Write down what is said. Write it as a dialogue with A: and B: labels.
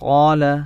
A: قال